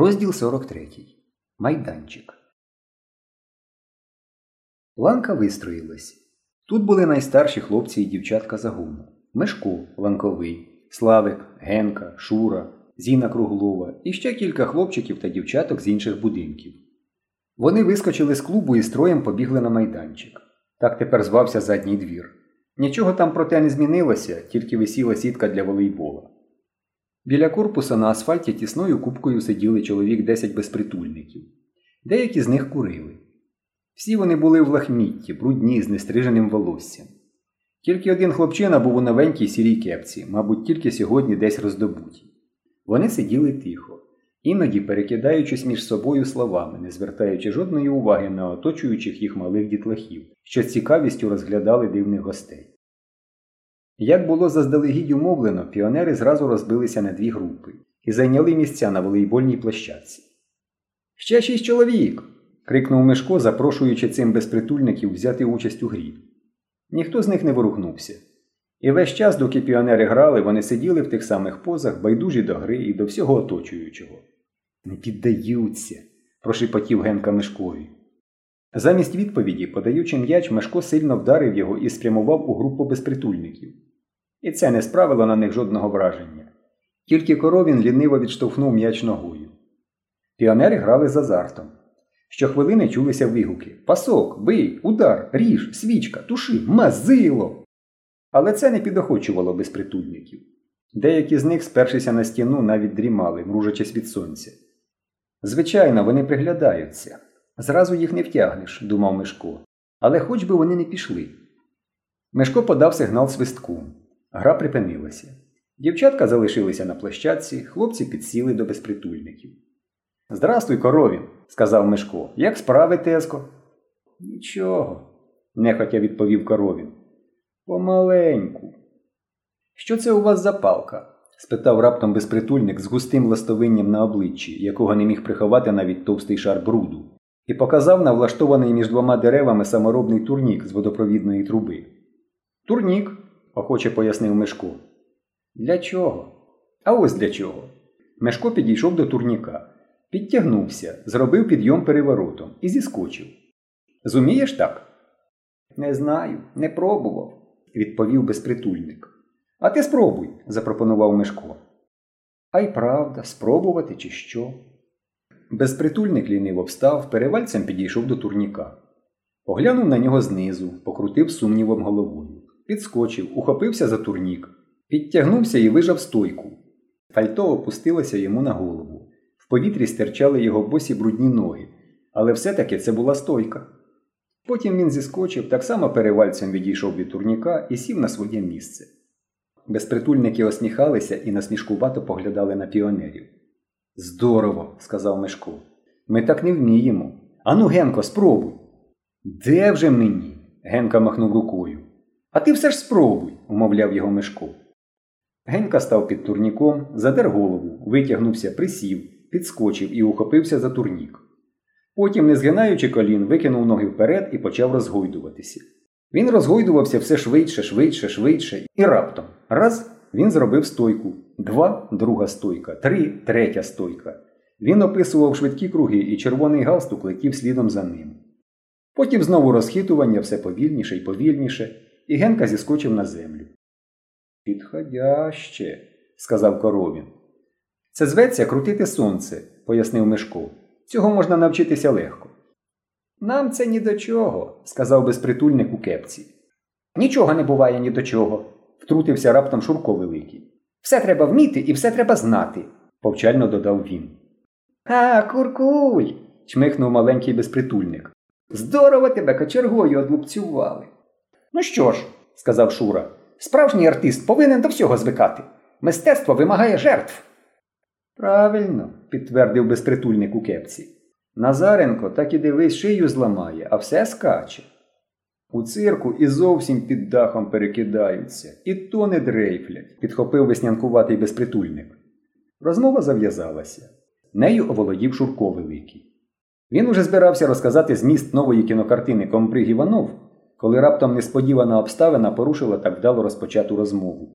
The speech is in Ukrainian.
Розділ 43. Майданчик. Ланка вистроїлась. Тут були найстарші хлопці і дівчатка загону. Мешко, Ланковий, Славик, Генка, Шура, Зіна Круглова і ще кілька хлопчиків та дівчаток з інших будинків. Вони вискочили з клубу і строєм побігли на майданчик. Так тепер звався задній двір. Нічого там проте не змінилося, тільки висіла сітка для волейбола. Біля корпуса на асфальті тісною купкою сиділи чоловік 10 безпритульників. Деякі з них курили. Всі вони були в лахмітті, брудні, з нестриженим волоссям. Тільки один хлопчина був у новенькій сірій кепці, мабуть, тільки сьогодні десь роздобуті. Вони сиділи тихо, іноді перекидаючись між собою словами, не звертаючи жодної уваги на оточуючих їх малих дітлахів, що з цікавістю розглядали дивних гостей. Як було заздалегідь умовлено, піонери зразу розбилися на дві групи і зайняли місця на волейбольній площадці. Ще шість чоловік. крикнув Мишко, запрошуючи цим безпритульників взяти участь у грі. Ніхто з них не ворухнувся. І весь час, доки піонери грали, вони сиділи в тих самих позах, байдужі до гри і до всього оточуючого. Не піддаються, прошепотів Генка Мишкові. Замість відповіді, подаючи м'яч, Мешко сильно вдарив його і спрямував у групу безпритульників. І це не справило на них жодного враження. Тільки коровін ліниво відштовхнув м'яч ногою. Піонери грали з азартом. Щохвилини чулися вигуки Пасок, бий, удар, ріж, свічка, туши, мазило. Але це не підохочувало безпритульників. Деякі з них, спершися на стіну, навіть дрімали, мружачись від сонця. Звичайно, вони приглядаються. Зразу їх не втягнеш, думав Мишко. Але хоч би вони не пішли. Мишко подав сигнал свистку. Гра припинилася. Дівчатка залишилися на площадці, хлопці підсіли до безпритульників. Здрастуй, коровін, сказав Мишко. Як справи, Теско? Нічого, нехотя відповів коровін. Помаленьку. Що це у вас за палка? спитав раптом безпритульник з густим ластовинням на обличчі, якого не міг приховати навіть товстий шар бруду, і показав на влаштований між двома деревами саморобний турнік з водопровідної труби. Турнік, охоче пояснив Мешко. Для чого? А ось для чого. Мешко підійшов до турніка, підтягнувся, зробив підйом переворотом і зіскочив. Зумієш так? Не знаю, не пробував, відповів безпритульник. А ти спробуй, запропонував Мешко. А й правда, спробувати, чи що? Безпритульник ліниво встав, перевальцем підійшов до турніка. Поглянув на нього знизу, покрутив сумнівом головою, підскочив, ухопився за турнік, підтягнувся і вижав стойку. Пальто опустилося йому на голову. В повітрі стирчали його босі брудні ноги, але все-таки це була стойка. Потім він зіскочив, так само перевальцем відійшов від турніка і сів на своє місце. Безпритульники осміхалися і насмішкувато поглядали на піонерів. Здорово, сказав Мешко. Ми так не вміємо. Ану, Генко, спробуй. Де вже мені? Генка махнув рукою. А ти все ж спробуй, умовляв його Мешко. Генка став під турніком, задер голову, витягнувся, присів, підскочив і ухопився за турнік. Потім, не згинаючи колін, викинув ноги вперед і почав розгойдуватися. Він розгойдувався все швидше, швидше, швидше, і раптом раз він зробив стойку, два друга стойка, три третя стойка. Він описував швидкі круги, і червоний галстук летів слідом за ним. Потім знову розхитування все повільніше і повільніше, і Генка зіскочив на землю. Підходяще, сказав коровін. Це зветься крутити сонце, пояснив Мишко. Цього можна навчитися легко. Нам це ні до чого, сказав безпритульник у кепці. Нічого не буває ні до чого, втрутився раптом Шурко Великий. Все треба вміти і все треба знати, повчально додав він. А, куркуль. чмихнув маленький безпритульник. Здорово тебе кочергою одлупцювали. Ну що ж, сказав Шура, справжній артист повинен до всього звикати. Мистецтво вимагає жертв. Правильно, підтвердив безпритульник у кепці. Назаренко так і дивись шию зламає, а все скаче. У цирку і зовсім під дахом перекидаються, і то не дрейфлять, підхопив веснянкуватий безпритульник. Розмова зав'язалася. Нею оволодів Шурко Великий. Він уже збирався розказати зміст нової кінокартини Комприг Іванов, коли раптом несподівана обставина порушила так вдало розпочату розмову.